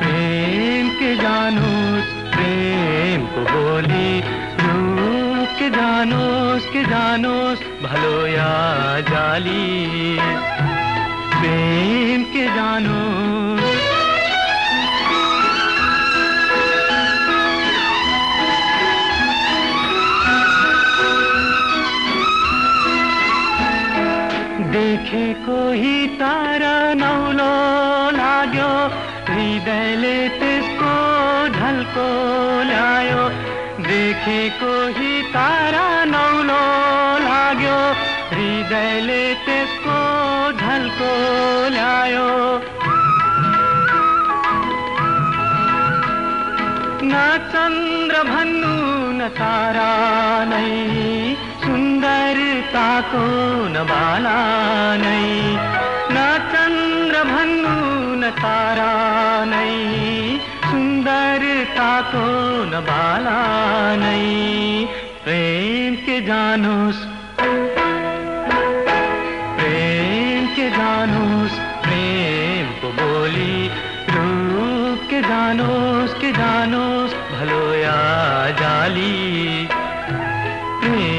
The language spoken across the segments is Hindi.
प्रेम के जानू, प्रेम को बोली, रूप के जानोस के जानोस भलो या जाली। प्रेम के जानोस देखे कोही तारा नौलो लाग्यो। हृदयले त्यसको ढल्को ल्यायो। देखे कोही तारा नौलो लाग्यो। हृदयले त्यसको ढल्को ल्यायो। न चन्द्र भन्नु, न तारा नै। सुन्दरताको न बाला नै न चन्द्र भन्नु न तारा नई नै सुन्दरताको न बाला नै प्रेम के जानोस्, प्रेम के जानोस्, प्रेम को बोली, रूप के जानोस के जानोस भलो या जाली, प्रेम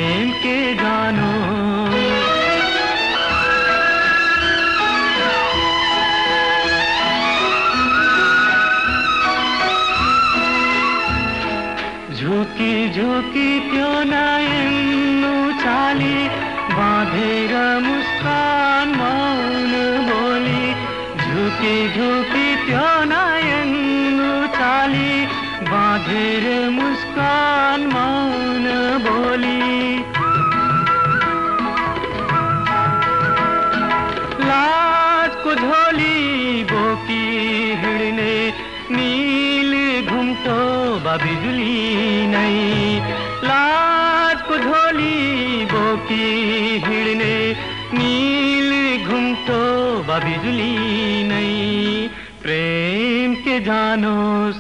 झुकी झुकी त्यो नयन्नु चाली? बाँधेर मुस्कान मौन बोली। झुकी झुकी त्यो नयन्नु चाली? बाँधेर मुस्कान मौन बोली। लाजको झोली, बोकी हिँड्ने घुम्टो बा बिजुली नै लाजको झोली बोकी हिँड्ने नील घुम्टो बा बिजुली नै प्रेम के जानोस्,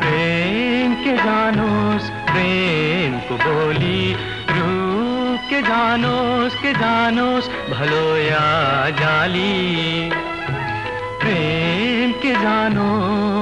प्रेम के जानोस्, प्रेम को बोली। रूप के जानोस् के जानोस् भलो या जाली। प्रेम के जानोस्